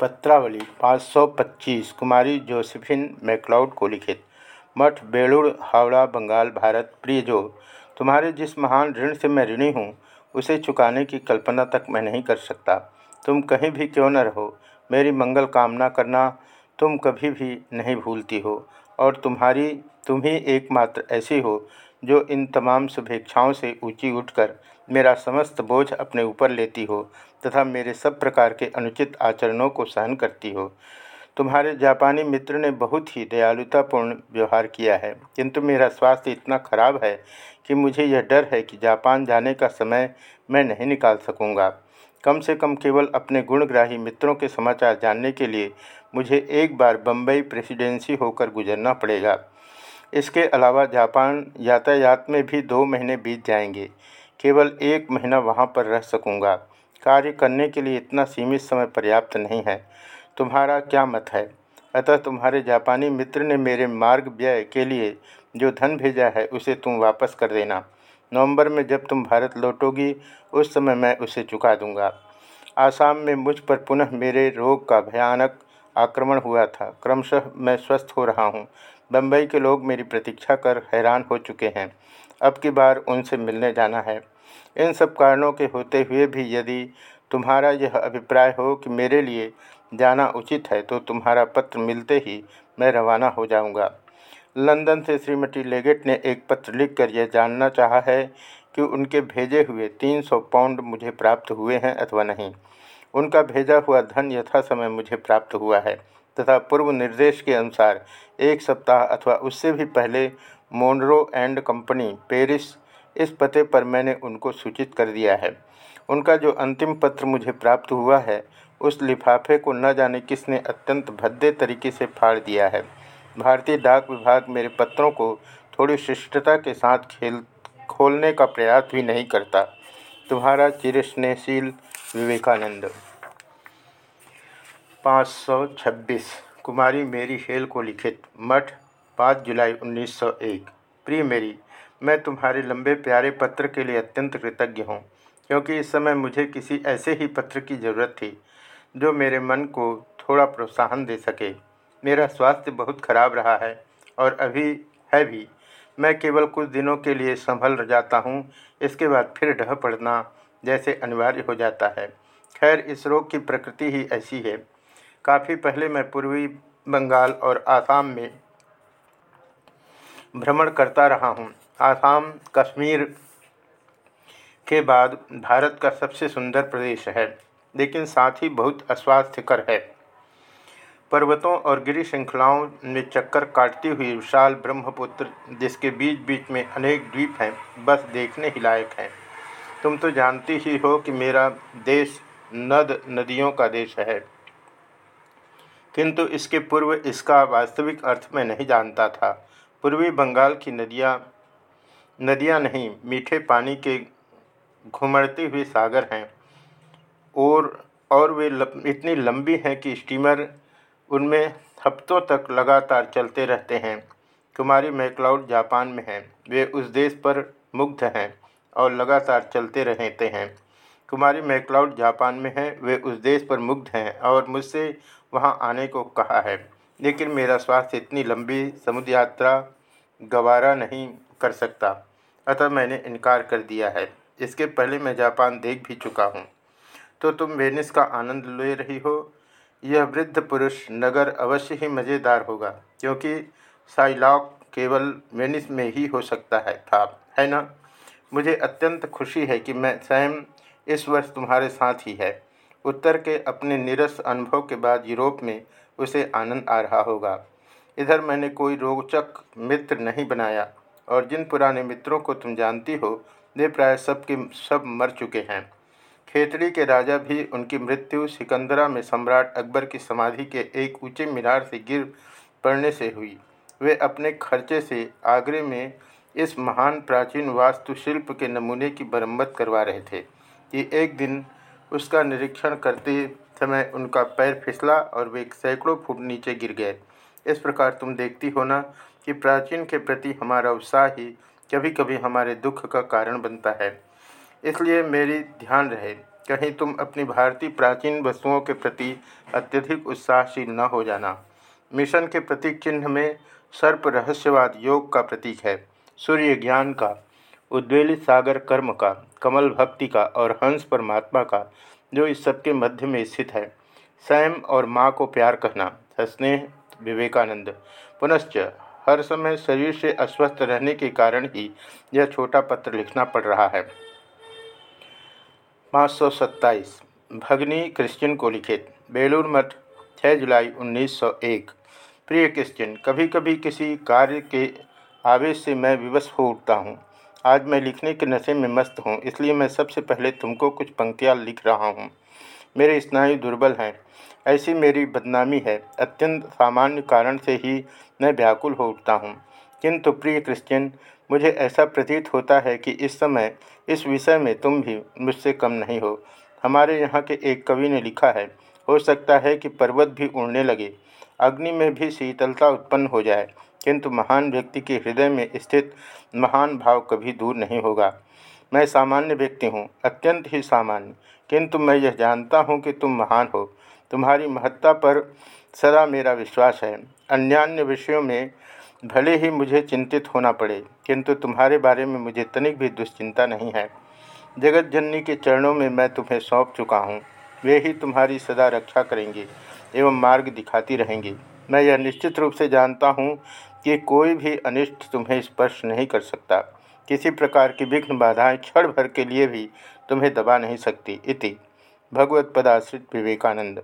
पत्रावली 525 कुमारी Josephine McLeod को लिखित। मठ बेलुड़ हावड़ा, बंगाल, भारत। प्रिय जो, तुम्हारे जिस महान ऋण से मैं ऋणी हूँ, उसे चुकाने की कल्पना तक मैं नहीं कर सकता। तुम कहीं भी क्यों न रहो, मेरी मंगल कामना करना तुम कभी भी नहीं भूलती हो, और तुम्हारी, तुम ही एकमात्र ऐसी हो जो इन तमाम शुभेच्छाओं से ऊँची उठकर मेरा समस्त बोझ अपने ऊपर लेती हो तथा मेरे सब प्रकार के अनुचित आचरणों को सहन करती हो। तुम्हारे जापानी मित्र ने बहुत ही दयालुतापूर्ण व्यवहार किया है, किंतु मेरा स्वास्थ्य इतना खराब है कि मुझे यह डर है कि जापान जाने का समय मैं नहीं निकाल सकूँगा। कम से कम केवल अपने गुणग्राही मित्रों के समाचार जानने के लिए मुझे एक बार बम्बई प्रेसिडेंसी होकर गुजरना पड़ेगा। इसके अलावा जापान यातायात में भी दो महीने बीत जाएँगे। केवल एक महीना वहाँ पर रह सकूँगा। कार्य करने के लिए इतना सीमित समय पर्याप्त नहीं है। तुम्हारा क्या मत है? अतः तुम्हारे जापानी मित्र ने मेरे मार्ग व्यय के लिए जो धन भेजा है उसे तुम वापस कर देना। नवंबर में जब तुम भारत लौटोगी, उस समय मैं उसे चुका दूँगा। आसाम में मुझ पर पुनः मेरे रोग का भयानक आक्रमण हुआ था। क्रमशः मैं स्वस्थ हो रहा हूँ। बम्बई के लोग मेरी प्रतीक्षा कर हैरान हो चुके हैं। अब की बार उनसे मिलने जाना है। इन सब कारणों के होते हुए भी यदि तुम्हारा यह अभिप्राय हो कि मेरे लिए जाना उचित है तो तुम्हारा पत्र मिलते ही मैं रवाना हो जाऊँगा। लंदन से श्रीमती लेगेट ने एक पत्र लिखकर यह जानना चाहा है कि उनके भेजे हुए 300 पाउंड मुझे प्राप्त हुए हैं अथवा नहीं। उनका भेजा हुआ धन यथा समय मुझे प्राप्त हुआ है। तथा पूर्व निर्देश के अनुसार एक सप्ताह अथवा उससे भी पहले मोनरो एंड कंपनी पेरिस इस पते पर मैंने उनको सूचित कर दिया है। उनका जो अंतिम पत्र मुझे प्राप्त हुआ है, उस लिफाफे को न जाने किसने अत्यंत भद्दे तरीके से फाड़ दिया है। भारतीय डाक विभाग मेरे पत्रों को थोड़ी शिष्टता के साथ खेल, खोलने का प्रयास भी नहीं करता। तुम्हारा चिरस्नेहशील विवेकानंद। पाँच सौ छब्बीस। कुमारी मेरी हेल को लिखित मठ, पाँच जुलाई 1901 प्रिय मेरी, मैं तुम्हारे लंबे प्यारे पत्र के लिए अत्यंत कृतज्ञ हूँ, क्योंकि इस समय मुझे किसी ऐसे ही पत्र की ज़रूरत थी, जो मेरे मन को थोड़ा प्रोत्साहन दे सके। मेरा स्वास्थ्य बहुत खराब रहा है, और अभी है भी। मैं केवल कुछ दिनों के लिए संभल जाता हूँ, इसके बाद फिर ढह पड़ना जैसे अनिवार्य हो जाता है। खैर, इस रोग की प्रकृति ही ऐसी है। काफ़ी पहले मैं पूर्वी बंगाल और आसाम में भ्रमण करता रहा हूँ। आसाम, कश्मीर के बाद भारत का सबसे सुंदर प्रदेश है, लेकिन साथ ही बहुत अस्वास्थ्यकर है। पर्वतों और गिरी श्रृंखलाओं में चक्कर काटती हुई विशाल ब्रह्मपुत्र, जिसके बीच बीच में अनेक द्वीप हैं, बस देखने ही लायक हैं। तुम तो जानती ही हो कि मेरा देश नद नदियों का देश है। किंतु इसके पूर्व इसका वास्तविक अर्थ में नहीं जानता था। पूर्वी बंगाल की नदियाँ नदियाँ नहीं मीठे पानी के घुमड़ते हुए सागर हैं। और और वे लप, इतनी लंबी हैं कि स्टीमर उनमें हफ्तों तक लगातार चलते रहते हैं। कुमारी मैकलाउड जापान में हैं। वे उस देश पर मुग्ध हैं और लगातार चलते रहते हैं। कुमारी मैकलाउड जापान में हैं। वे उस देश पर मुग्ध हैं और मुझसे वहाँ आने को कहा है। लेकिन मेरा स्वास्थ्य इतनी लंबी समुद्र यात्रा गवारा नहीं कर सकता। अतः मैंने इनकार कर दिया है। इसके पहले मैं जापान देख भी चुका हूँ। तो तुम वेनिस का आनंद ले रही हो? यह वृद्ध पुरुष नगर अवश्य ही मज़ेदार होगा, क्योंकि साइलॉक केवल वेनिस में ही हो सकता है, था, है ना? मुझे अत्यंत खुशी है कि मैं स्वयं इस वर्ष तुम्हारे साथ ही है। उत्तर के अपने निरस अनुभव के बाद यूरोप में उसे आनंद आ रहा होगा। इधर मैंने कोई रोचक मित्र नहीं बनाया, और जिन पुराने मित्रों को तुम जानती हो, वे प्राय सब के सब मर चुके हैं। खेतड़ी के राजा भी उनकी मृत्यु सिकंदरा में सम्राट अकबर की समाधि के एक ऊँचे मीनार से गिर पड़ने से हुई। वे अपने खर्चे से आगरे में इस महान प्राचीन वास्तुशिल्प के नमूने की मरम्मत करवा रहे थे कि एक दिन उसका निरीक्षण करते समय उनका पैर फिसला और वे सैकड़ों फुट नीचे गिर गए। इस प्रकार तुम देखती हो ना कि प्राचीन के प्रति हमारा उत्साह ही कभी कभी हमारे दुख का कारण बनता है। इसलिए मेरी ध्यान रहे, कहीं तुम अपनी भारतीय प्राचीन वस्तुओं के प्रति अत्यधिक उत्साहशील न हो जाना। मिशन के प्रतीक चिन्ह में सर्प रहस्यवाद योग का प्रतीक है, सूर्य ज्ञान का। उद्वेलित सागर कर्म का, कमल भक्ति का और हंस परमात्मा का, जो इस सबके मध्य में स्थित है। स्वयं और माँ को प्यार कहना स्नेह विवेकानंद। पुनश्च, हर समय शरीर से अस्वस्थ रहने के कारण ही यह छोटा पत्र लिखना पड़ रहा है। पाँच सौ सत्ताईस, भगनी क्रिश्चियन को लिखित, बेलूर मठ 6 जुलाई 1901 प्रिय क्रिश्चियन कभी कभी किसी कार्य के आवेश से मैं विवश हो उठता हूँ। आज मैं लिखने के नशे में मस्त हूँ, इसलिए मैं सबसे पहले तुमको कुछ पंक्तियाँ लिख रहा हूँ। मेरे स्नायु दुर्बल हैं, ऐसी मेरी बदनामी है। अत्यंत सामान्य कारण से ही मैं व्याकुल हो उठता हूँ। किंतु प्रिय क्रिश्चियन, मुझे ऐसा प्रतीत होता है कि इस समय, इस विषय में तुम भी मुझसे कम नहीं हो। हमारे यहाँ के एक कवि ने लिखा है, हो सकता है कि पर्वत भी उड़ने लगे, अग्नि में भी शीतलता उत्पन्न हो जाए। किंतु महान व्यक्ति के हृदय में स्थित महान भाव कभी दूर नहीं होगा। मैं सामान्य व्यक्ति हूँ, अत्यंत ही सामान्य। किंतु मैं यह जानता हूँ कि तुम महान हो। तुम्हारी महत्ता पर सदा मेरा विश्वास है। अन्यान्य विषयों में भले ही मुझे चिंतित होना पड़े, किंतु तुम्हारे बारे में मुझे तनिक भी दुश्चिंता नहीं है। जगत जननी के चरणों में मैं तुम्हें सौंप चुका हूँ। वे ही तुम्हारी सदा रक्षा करेंगे एवं मार्ग दिखाती रहेंगी। मैं यह निश्चित रूप से जानता हूँ कि कोई भी अनिष्ट तुम्हें स्पर्श नहीं कर सकता। किसी प्रकार की विघ्न बाधाएँ क्षण भर के लिए भी तुम्हें दबा नहीं सकती इति। भगवत पदाश्रित विवेकानंद,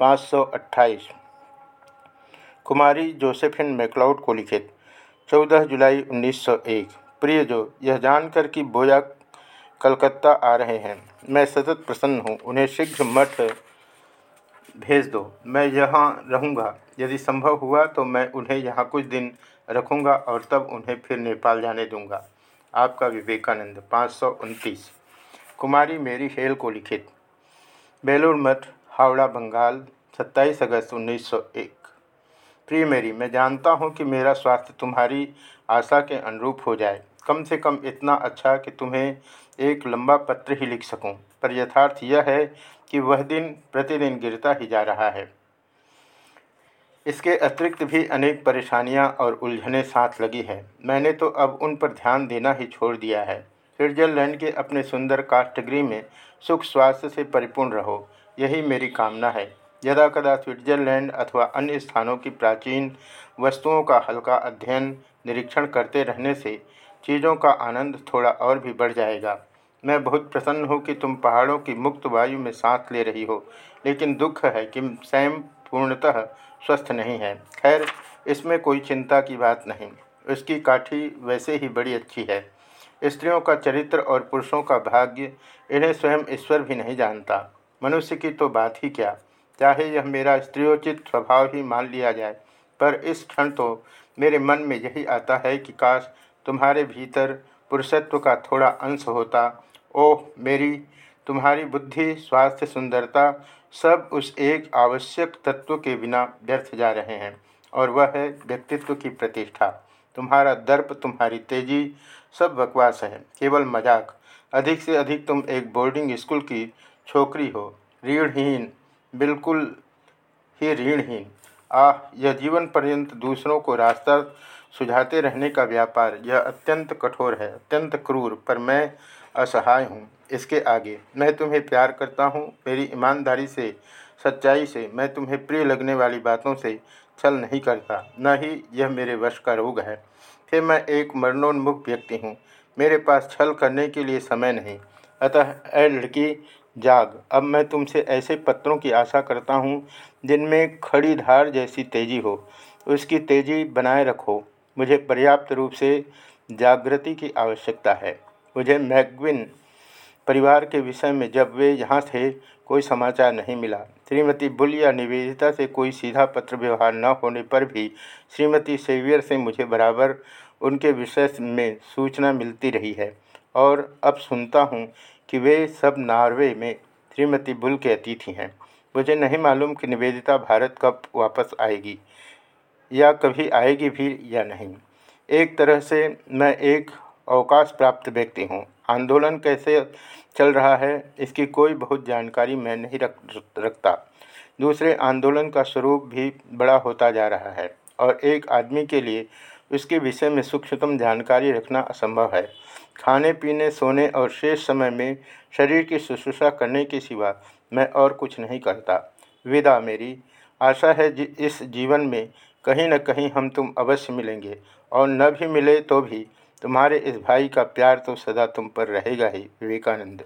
पाँच सौ अट्ठाईस। कुमारी जोसेफिन मैकलाउड को लिखित 14 जुलाई 1901 प्रिय जो यह जानकर कि बोया कलकत्ता आ रहे हैं। मैं सतत प्रसन्न हूँ, उन्हें शीघ्र मठ भेज दो। मैं यहाँ रहूँगा। यदि संभव हुआ तो मैं उन्हें यहाँ कुछ दिन रखूँगा और तब उन्हें फिर नेपाल जाने दूँगा। आपका विवेकानंद, पाँच सौ उनतीस। कुमारी, मेरी हेल को लिखित। बेलूर मठ, हावड़ा, बंगाल 27 अगस्त 1901 प्रिय मेरी, मैं जानता हूँ कि मेरा स्वास्थ्य तुम्हारी आशा के अनुरूप हो जाए। कम से कम इतना अच्छा कि तुम्हें एक लंबा पत्र ही लिख सकूँ, पर यथार्थ यह है कि वह दिन प्रतिदिन गिरता ही जा रहा है। इसके अतिरिक्त भी अनेक परेशानियाँ और उलझने साथ लगी हैं। मैंने तो अब उन पर ध्यान देना ही छोड़ दिया है। स्विट्जरलैंड के अपने सुंदर काष्ठगृह में सुख स्वास्थ्य से परिपूर्ण रहो यही मेरी कामना है। यदा कदा स्विट्जरलैंड अथवा अन्य स्थानों की प्राचीन वस्तुओं का हल्का अध्ययन निरीक्षण करते रहने से चीज़ों का आनंद थोड़ा और भी बढ़ जाएगा। मैं बहुत प्रसन्न हूँ कि तुम पहाड़ों की मुक्त वायु में सांस ले रही हो, लेकिन दुख है कि सैम पूर्णतः स्वस्थ नहीं है। खैर, इसमें कोई चिंता की बात नहीं। उसकी काठी वैसे ही बड़ी अच्छी है। स्त्रियों का चरित्र और पुरुषों का भाग्य इन्हें स्वयं ईश्वर भी नहीं जानता। मनुष्य की तो बात ही क्या? चाहे यह मेरा स्त्रियोचित स्वभाव ही मान लिया जाए, पर इस क्षण तो मेरे मन में यही आता है कि काश तुम्हारे भीतर पुरुषत्व का थोड़ा अंश होता। ओह, मेरी तुम्हारी बुद्धि, स्वास्थ्य, सुंदरता सब उस एक आवश्यक तत्व के बिना व्यर्थ जा रहे हैं, और वह है व्यक्तित्व की प्रतिष्ठा। तुम्हारा दर्प, तुम्हारी तेज़ी, सब बकवास है। केवल मज़ाक। अधिक से अधिक तुम एक बोर्डिंग स्कूल की छोकरी हो। ऋणहीन। बिल्कुल ही ऋणहीन। आह, यह जीवन पर्यंत दूसरों को रास्ता सुझाते रहने का व्यापार, यह अत्यंत कठोर है, अत्यंत क्रूर, पर मैं असहाय हूँ। इसके आगे, मैं तुम्हें प्यार करता हूँ, मेरी ईमानदारी से, सच्चाई से, मैं तुम्हें प्रिय लगने वाली बातों से छल नहीं करता, न ही यह मेरे वश का रोग है। फिर मैं एक मरणोन्मुख व्यक्ति हूँ, मेरे पास छल करने के लिए समय नहीं। अतः ए लड़की, जाग, अब मैं तुमसे ऐसे पत्रों की आशा करता हूँ, जिनमें खड़ी धार जैसी तेज़ी हो, उसकी तेज़ी बनाए रखो। मुझे पर्याप्त रूप से जागृति की आवश्यकता है। मुझे मैगविन परिवार के विषय में जब वे यहाँ थे, कोई समाचार नहीं मिला। श्रीमती बुल या निवेदिता से कोई सीधा पत्र व्यवहार न होने पर भी श्रीमती सेवियर से मुझे बराबर उनके विषय में सूचना मिलती रही है और अब सुनता हूँ कि वे सब नॉर्वे में श्रीमती बुल के अतिथि हैं। मुझे नहीं मालूम कि निवेदिता भारत कब वापस आएगी। या कभी आएगी भी या नहीं। एक तरह से मैं एक अवकाश प्राप्त व्यक्ति हूँ। आंदोलन कैसे चल रहा है, इसकी कोई बहुत जानकारी मैं नहीं रख, रखता। दूसरे, आंदोलन का स्वरूप भी बड़ा होता जा रहा है और एक आदमी के लिए उसके विषय में सूक्ष्मतम जानकारी रखना असंभव है। खाने, पीने, सोने और शेष समय में शरीर की शुश्रूषा करने के सिवा मैं और कुछ नहीं करता। विदा मेरी। आशा है जी, इस जीवन में कहीं न कहीं हम तुम अवश्य मिलेंगे। और न भी मिले तो भी तुम्हारे इस भाई का प्यार तो सदा तुम पर रहेगा ही, विवेकानंद।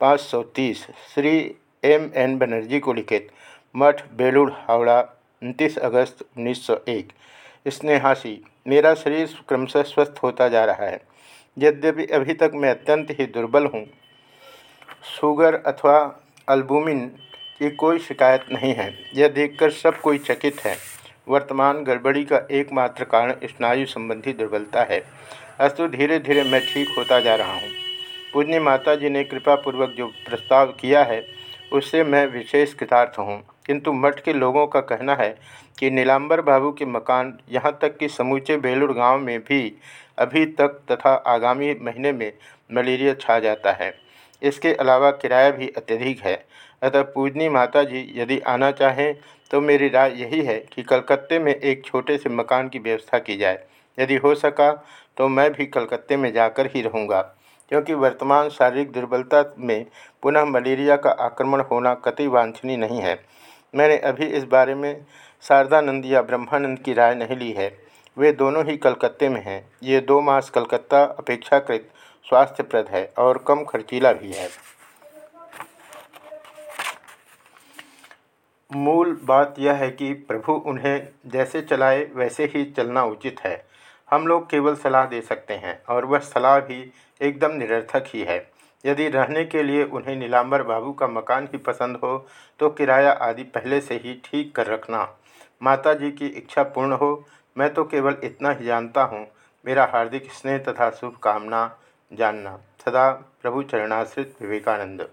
पाँच सौ तीस, श्री एम एन बनर्जी को लिखित मठ बेलूड़ हावड़ा, उनतीस अगस्त 1901 स्नेहासी, मेरा शरीर क्रमशः स्वस्थ होता जा रहा है। यद्यपि अभी तक मैं अत्यंत ही दुर्बल हूँ। शुगर अथवा अल्बुमिन की कोई शिकायत नहीं है। यह देखकर सब कोई चकित है। वर्तमान गड़बड़ी का एकमात्र कारण स्नायु संबंधी दुर्बलता है। अस्तु धीरे धीरे मैं ठीक होता जा रहा हूँ। पूज्य माता जी ने कृपापूर्वक जो प्रस्ताव किया है, उससे मैं विशेष कृतार्थ हूँ। किंतु मठ के लोगों का कहना है कि नीलांबर बाबू के मकान यहाँ तक कि समूचे बेलूर गाँव में भी अभी तक तथा आगामी महीने में मलेरिया छा जाता है। इसके अलावा किराया भी अत्यधिक है। अतः पूजनी माता जी यदि आना चाहें तो मेरी राय यही है कि कलकत्ते में एक छोटे से मकान की व्यवस्था की जाए। यदि हो सका तो मैं भी कलकत्ते में जाकर ही रहूँगा, क्योंकि वर्तमान शारीरिक दुर्बलता में पुनः मलेरिया का आक्रमण होना कतई वांछनीय नहीं है। मैंने अभी इस बारे में शारदानंद या ब्रह्मानंद की राय नहीं ली है। वे दोनों ही कलकत्ते में हैं। ये दो मास कलकत्ता अपेक्षाकृत स्वास्थ्यप्रद है और कम खर्चीला भी है। मूल बात यह है कि प्रभु उन्हें जैसे चलाए, वैसे ही चलना उचित है। हम लोग केवल सलाह दे सकते हैं, और वह सलाह भी एकदम निरर्थक ही है। यदि रहने के लिए उन्हें नीलांबर बाबू का मकान ही पसंद हो तो किराया आदि पहले से ही ठीक कर रखना। माता जी की इच्छा पूर्ण हो, मैं तो केवल इतना ही जानता हूँ। मेरा हार्दिक स्नेह तथा शुभकामना जानना। सदा प्रभु चरणाश्रित विवेकानंद।